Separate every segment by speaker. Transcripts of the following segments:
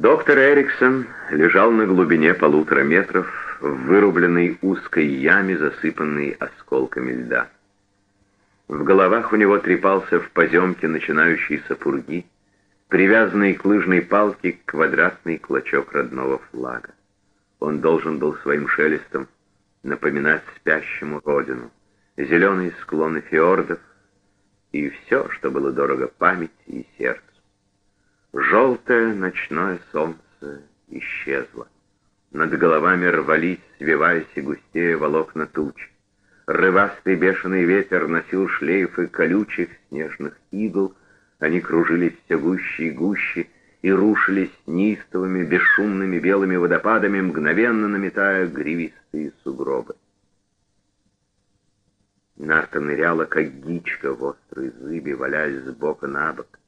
Speaker 1: Доктор Эриксон лежал на глубине полутора метров в вырубленной узкой яме, засыпанной осколками льда. В головах у него трепался в поземке начинающийся пурги, привязанный к лыжной палке квадратный клочок родного флага. Он должен был своим шелестом напоминать спящему родину, зеленые склоны фьордов и все, что было дорого памяти и сердцу. Желтое ночное солнце исчезло. Над головами рвались, свиваясь и густее волокна туч. Рывастый бешеный ветер носил шлейфы колючих снежных игл, они кружились все гуще и гуще и рушились неистовыми бесшумными белыми водопадами, мгновенно наметая гривистые сугробы. Нарта ныряла, как гичка в острой зыбе, валяясь с бока на бок.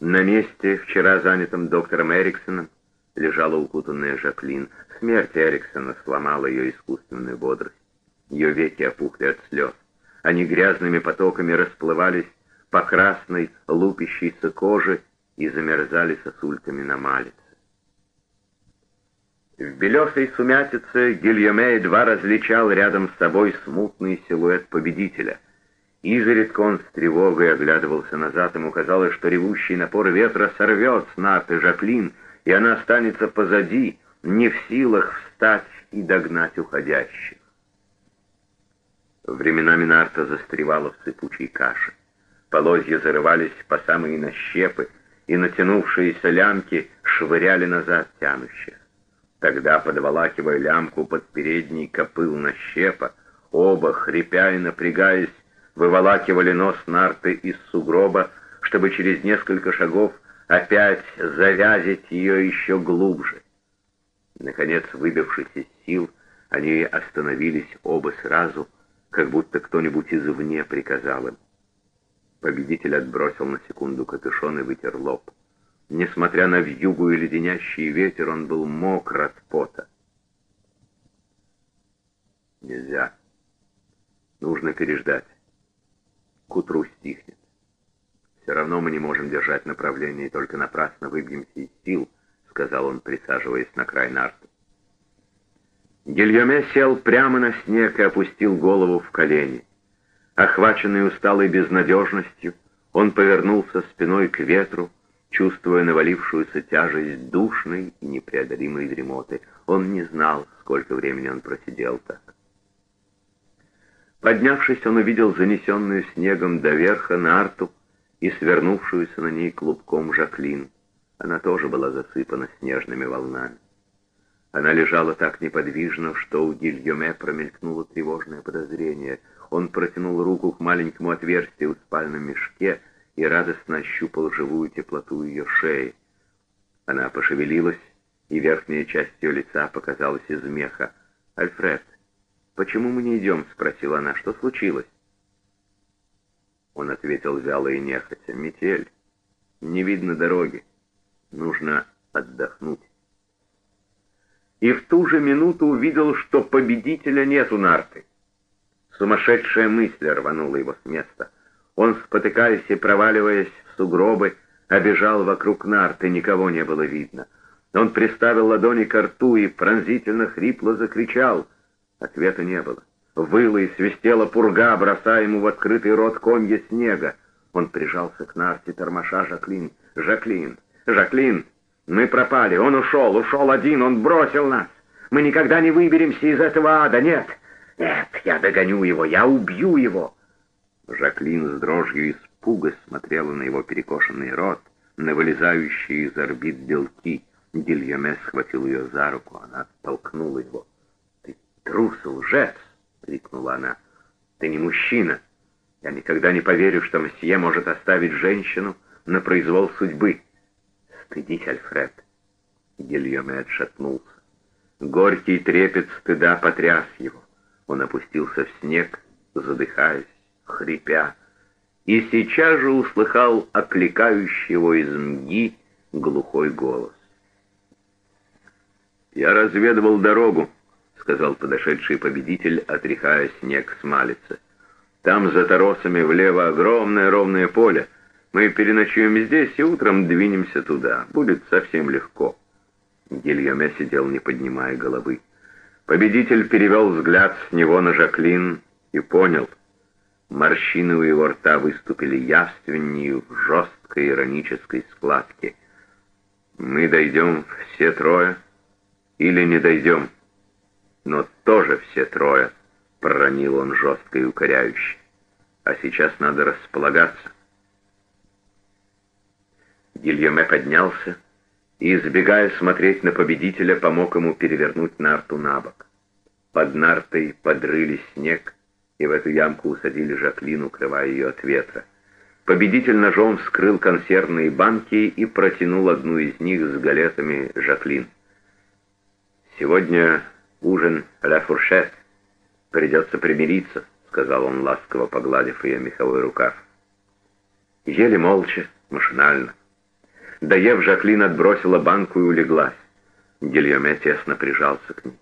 Speaker 1: На месте, вчера занятом доктором Эриксоном, лежала укутанная Жаклин. Смерть Эриксона сломала ее искусственную бодрость. Ее веки опухли от слез. Они грязными потоками расплывались по красной лупящейся коже и замерзали сосульками на малице. В белесой сумятице Гильоме едва различал рядом с собой смутный силуэт победителя. Изредка он с тревогой оглядывался назад, ему казалось, что ревущий напор ветра сорвет с нарты Жаклин, и она останется позади, не в силах встать и догнать уходящих. Временами нарта застревала в сыпучей каше. Полозья зарывались по самые нащепы, и натянувшиеся лямки швыряли назад тянущих. Тогда, подволакивая лямку под передний копыл нащепа, оба, хрипя и напрягаясь, выволакивали нос нарты из сугроба, чтобы через несколько шагов опять завязить ее еще глубже. Наконец, выбившись из сил, они остановились оба сразу, как будто кто-нибудь извне приказал им. Победитель отбросил на секунду капюшон и вытер лоб. Несмотря на вьюгу и леденящий ветер, он был мокр от пота. Нельзя. Нужно переждать к утру стихнет. Все равно мы не можем держать направление и только напрасно выбьемся из сил, сказал он, присаживаясь на край нарты. Гильоме сел прямо на снег и опустил голову в колени. Охваченный усталой безнадежностью, он повернулся спиной к ветру, чувствуя навалившуюся тяжесть душной и непреодолимой дремоты. Он не знал, сколько времени он просидел так. Поднявшись, он увидел занесенную снегом до верха нарту и свернувшуюся на ней клубком Жаклин. Она тоже была засыпана снежными волнами. Она лежала так неподвижно, что у Гильоме промелькнуло тревожное подозрение. Он протянул руку к маленькому отверстию в спальном мешке и радостно ощупал живую теплоту ее шеи. Она пошевелилась, и верхняя часть ее лица показалась из меха. «Альфред, «Почему мы не идем?» — спросила она. «Что случилось?» Он ответил вяло и нехотя. «Метель. Не видно дороги. Нужно отдохнуть». И в ту же минуту увидел, что победителя нет у нарты. Сумасшедшая мысль рванула его с места. Он, спотыкаясь и проваливаясь в сугробы, обежал вокруг нарты, никого не было видно. Он приставил ладони к рту и пронзительно хрипло закричал — Ответа не было. Выла и свистела пурга, бросая ему в открытый рот комья снега. Он прижался к нарте тормоша Жаклин. «Жаклин! Жаклин! Мы пропали! Он ушел! Ушел один! Он бросил нас! Мы никогда не выберемся из этого ада! Нет! Нет! Я догоню его! Я убью его!» Жаклин с дрожью испуга смотрела на его перекошенный рот, на вылезающие из орбит белки. Гильоме схватил ее за руку, она оттолкнула его. «Трус, лжец!» — крикнула она. «Ты не мужчина. Я никогда не поверю, что мсье может оставить женщину на произвол судьбы. Стыдись, Альфред!» Гильоме отшатнулся. Горький трепет стыда потряс его. Он опустился в снег, задыхаясь, хрипя, и сейчас же услыхал окликающий его из мги глухой голос. «Я разведывал дорогу», сказал подошедший победитель, отряхая снег с малицы. «Там за торосами влево огромное ровное поле. Мы переночуем здесь и утром двинемся туда. Будет совсем легко. Гильоме сидел, не поднимая головы. Победитель перевел взгляд с него на Жаклин и понял. Морщины у его рта выступили явственнее в жесткой иронической складке. «Мы дойдем все трое или не дойдем?» «Но тоже все трое», — проронил он жестко и укоряюще. «А сейчас надо располагаться». Гильоме поднялся и, избегая смотреть на победителя, помог ему перевернуть нарту на бок. Под нартой подрыли снег, и в эту ямку усадили Жаклин, укрывая ее от ветра. Победитель ножом вскрыл консервные банки и протянул одну из них с галетами Жаклин. «Сегодня ужин ля фуршет. Придется примириться», — сказал он, ласково погладив ее меховой рукав. Ели молча, машинально. Доев, Жаклин отбросила банку и улеглась. Гильоме тесно прижался к ней.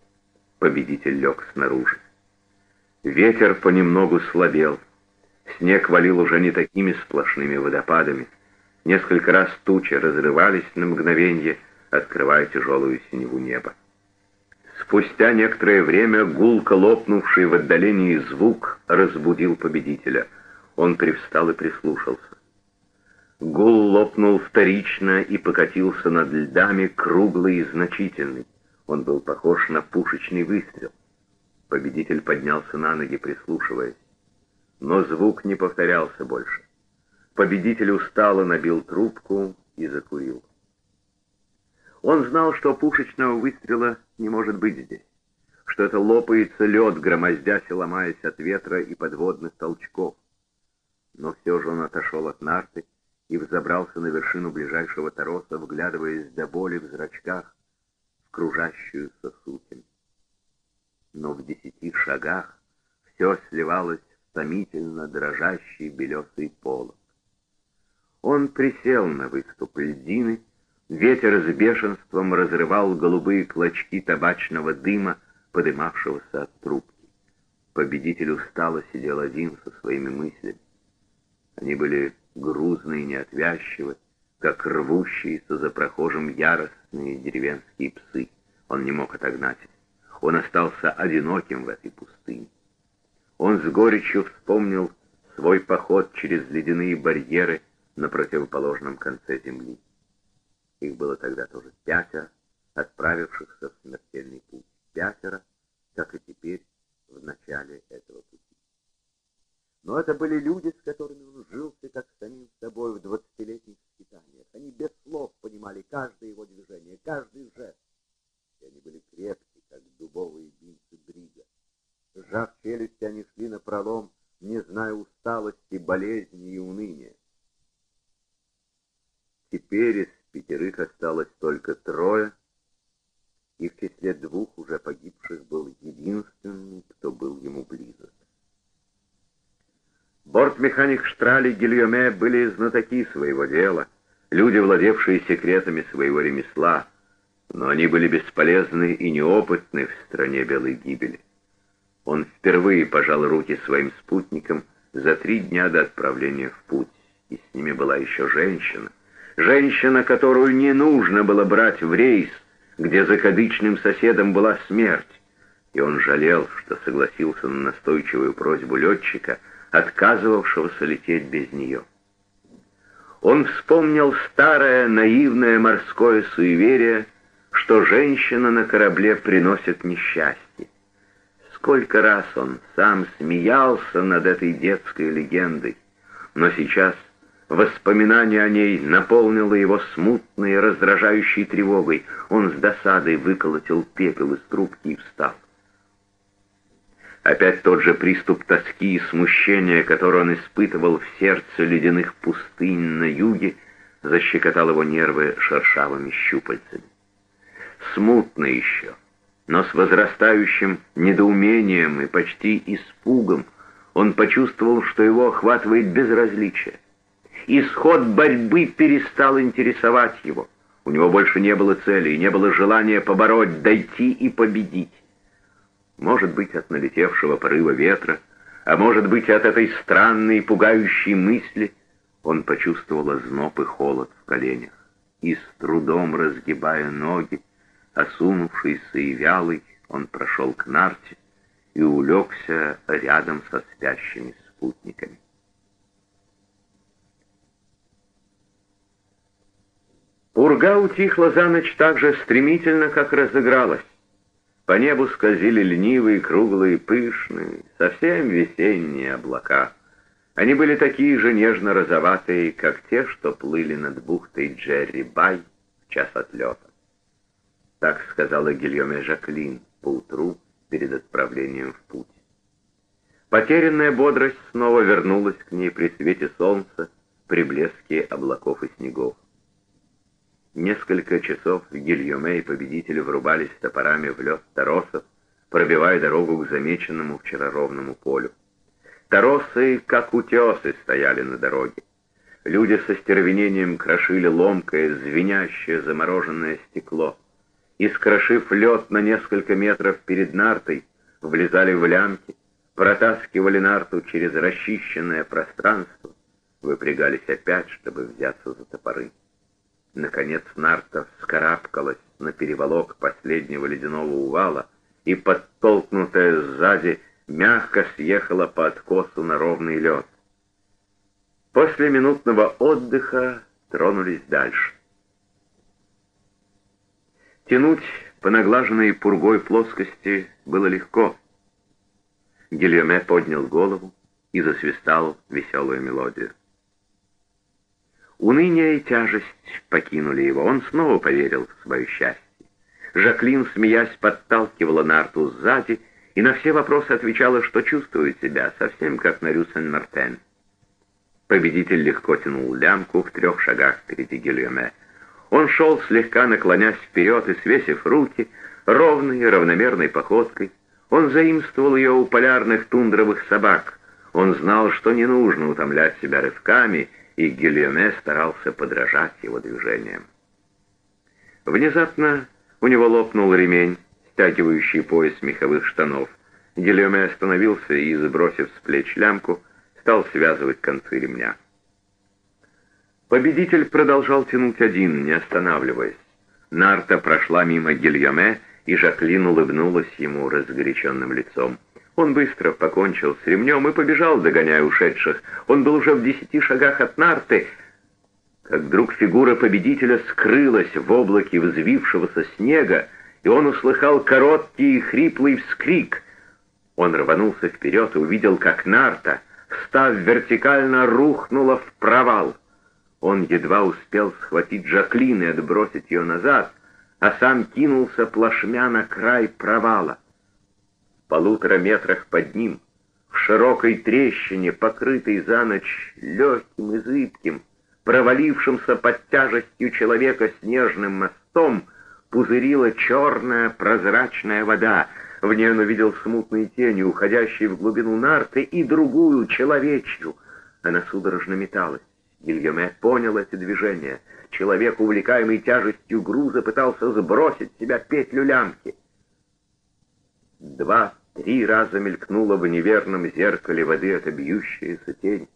Speaker 1: Победитель лег снаружи. Ветер понемногу слабел. Снег валил уже не такими сплошными водопадами. Несколько раз тучи разрывались на мгновенье, открывая тяжелую синеву неба. Спустя некоторое время гулко лопнувший в отдалении звук разбудил победителя. Он привстал и прислушался. Гул лопнул вторично и покатился над льдами, круглый и значительный. Он был похож на пушечный выстрел. Победитель поднялся на ноги, прислушиваясь. Но звук не повторялся больше. Победитель устало набил трубку и закурил. Он знал, что пушечного выстрела не может быть здесь, что это лопается лед, громоздясь и ломаясь от ветра и подводных толчков. Но все же он отошел от нарты, и взобрался на вершину ближайшего тороса, вглядываясь до боли в зрачках в кружащуюся сутень. Но в десяти шагах все сливалось в томительно дрожащий белесый полог. Он присел на выступ льдины, ветер с бешенством разрывал голубые клочки табачного дыма, подымавшегося от трубки. Победитель устало сидел один со своими мыслями. Они были грузные и неотвязчивы, как рвущиеся за прохожим яростные деревенские псы. Он не мог отогнать их. Он остался одиноким в этой пустыне. Он с горечью вспомнил свой поход через ледяные барьеры на противоположном конце земли. Их было тогда тоже пятеро, отправившихся в смертельный путь. Пятеро, как и теперь, в начале этого пути. Но это были люди, с которыми он жился как самим собой в двадцатилетних скитаниях. Они без слов понимали каждое его движение, каждый жест. И они были крепки, как дубовые бинты брига. Сжав челюсти, они шли на пролом, не зная усталости, болезни и уныния. Теперь из пятерых осталось только трое, и в числе двух уже погибших был единственный, кто был ему близок. Бортмеханик Штрали и Гильоме были знатоки своего дела, люди, владевшие секретами своего ремесла, но они были бесполезны и неопытны в стране белой гибели. Он впервые пожал руки своим спутникам за три дня до отправления в путь, и с ними была еще женщина. Женщина, которую не нужно было брать в рейс, где за кадычным соседом была смерть. И он жалел, что согласился на настойчивую просьбу летчика — отказывавшегося лететь без нее. Он вспомнил старое наивное морское суеверие, что женщина на корабле приносит несчастье. Сколько раз он сам смеялся над этой детской легендой, но сейчас воспоминание о ней наполнило его смутной, раздражающей тревогой. Он с досадой выколотил пепел из трубки и встал. Опять тот же приступ тоски и смущения, который он испытывал в сердце ледяных пустынь на юге, защекотал его нервы шершавыми щупальцами. Смутно еще, но с возрастающим недоумением и почти испугом он почувствовал, что его охватывает безразличие. Исход борьбы перестал интересовать его. У него больше не было цели и не было желания побороть, дойти и победить может быть, от налетевшего порыва ветра, а может быть, от этой странной пугающей мысли, он почувствовал озноб и холод в коленях и, с трудом разгибая ноги, осунувшийся и вялый, он прошел к нарте и улегся рядом со спящими спутниками. Пурга утихла за ночь так же стремительно, как разыгралась. По небу скользили ленивые, круглые, пышные, совсем весенние облака. Они были такие же нежно-розоватые, как те, что плыли над бухтой Джерри Бай в час отлета. Так сказала Гильоме Жаклин поутру перед отправлением в путь. Потерянная бодрость снова вернулась к ней при свете солнца, при блеске облаков и снегов. Несколько часов Гильоме и победители врубались топорами в лед торосов, пробивая дорогу к замеченному вчера ровному полю. Торосы, как утесы, стояли на дороге. Люди со стервенением крошили ломкое, звенящее, замороженное стекло. Искрошив лед на несколько метров перед нартой, влезали в лямки, протаскивали нарту через расчищенное пространство, выпрягались опять, чтобы взяться за топоры. Наконец нарта вскарабкалась на переволок последнего ледяного увала и, подтолкнутая сзади, мягко съехала по откосу на ровный лед. После минутного отдыха тронулись дальше. Тянуть по наглаженной пургой плоскости было легко. Гильоме поднял голову и засвистал веселую мелодию. Уныние и тяжесть покинули его. Он снова поверил в свое счастье. Жаклин, смеясь, подталкивала Нарту сзади и на все вопросы отвечала, что чувствует себя, совсем как на Рю-Сен-Мартен. Победитель легко тянул лямку в трех шагах впереди Гильоме. Он шел, слегка наклонясь вперед и свесив руки, ровной равномерной походкой. Он заимствовал ее у полярных тундровых собак. Он знал, что не нужно утомлять себя рывками — и Гильоме старался подражать его движениям. Внезапно у него лопнул ремень, стягивающий пояс меховых штанов. Гильоме остановился и, сбросив с плеч лямку, стал связывать концы ремня. Победитель продолжал тянуть один, не останавливаясь. Нарта прошла мимо Гильоме, и Жаклин улыбнулась ему разгоряченным лицом. Он быстро покончил с ремнем и побежал, догоняя ушедших. Он был уже в десяти шагах от нарты, как вдруг фигура победителя скрылась в облаке взвившегося снега, и он услыхал короткий и хриплый вскрик. Он рванулся вперед и увидел, как нарта, встав вертикально, рухнула в провал. Он едва успел схватить Жаклин и отбросить ее назад, а сам кинулся плашмя на край провала полутора метрах под ним, в широкой трещине, покрытой за ночь легким и зыбким, провалившимся под тяжестью человека снежным мостом, пузырила черная прозрачная вода. В ней он увидел смутные тени, уходящие в глубину нарты, и другую, человечью. Она судорожно металась. Гильоме понял эти движения. Человек, увлекаемый тяжестью груза, пытался сбросить с себя петлю лямки. Два Три раза мелькнула в неверном зеркале воды эта бьющаяся тень.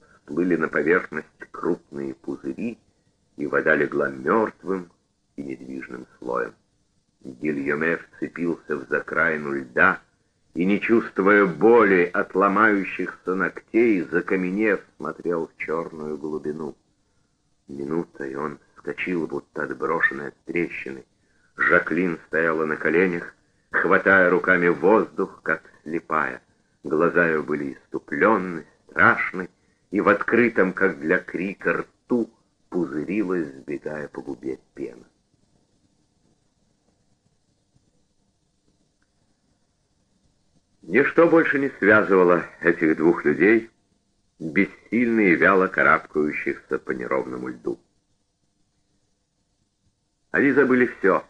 Speaker 1: Всплыли на поверхность крупные пузыри, и вода легла мертвым и недвижным слоем. Гильоме вцепился в закраину льда и, не чувствуя боли от ломающихся ногтей, закаменев, смотрел в черную глубину. Минутой он вскочил, будто отброшенный от трещины. Жаклин стояла на коленях, хватая руками воздух, как слепая. Глаза ее были иступленны, страшны, и в открытом, как для крика, рту пузырилась, сбегая по губе пена. Ничто больше не связывало этих двух людей, бессильно и вяло карабкающихся по неровному льду. Они забыли все —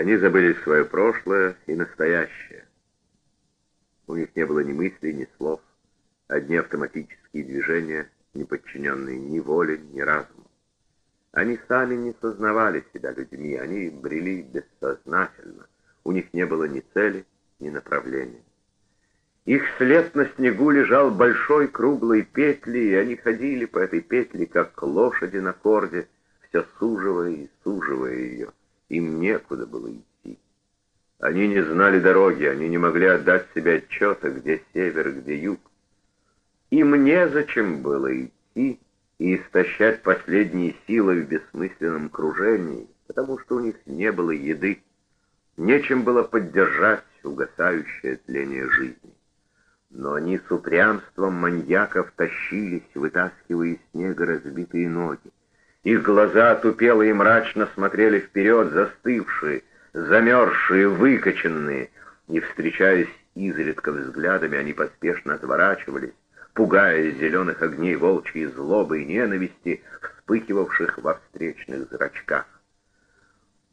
Speaker 1: они забыли свое прошлое и настоящее. У них не было ни мыслей, ни слов, одни автоматические движения, не подчиненные ни воле, ни разуму. Они сами не сознавали себя людьми, они брели бессознательно. У них не было ни цели, ни направления. Их след на снегу лежал большой круглой петлей, и они ходили по этой петле, как лошади на корде, все суживая и суживая ее. Им некуда было идти. Они не знали дороги, они не могли отдать себе отчета, где север, где юг. Им незачем было идти и истощать последние силы в бессмысленном кружении, потому что у них не было еды. Нечем было поддержать угасающее тление жизни. Но они с упрямством маньяков тащились, вытаскивая из снега разбитые ноги. Их глаза тупело и мрачно смотрели вперед, застывшие, замерзшие, выкоченные, и, встречаясь изредка взглядами, они поспешно отворачивались, пугая зеленых огней волчьей злобы и ненависти, вспыхивавших во встречных зрачках.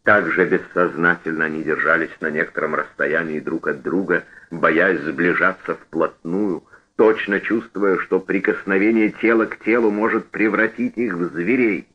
Speaker 1: Также бессознательно они держались на некотором расстоянии друг от друга, боясь сближаться вплотную, точно чувствуя, что прикосновение тела к телу может превратить их в зверей.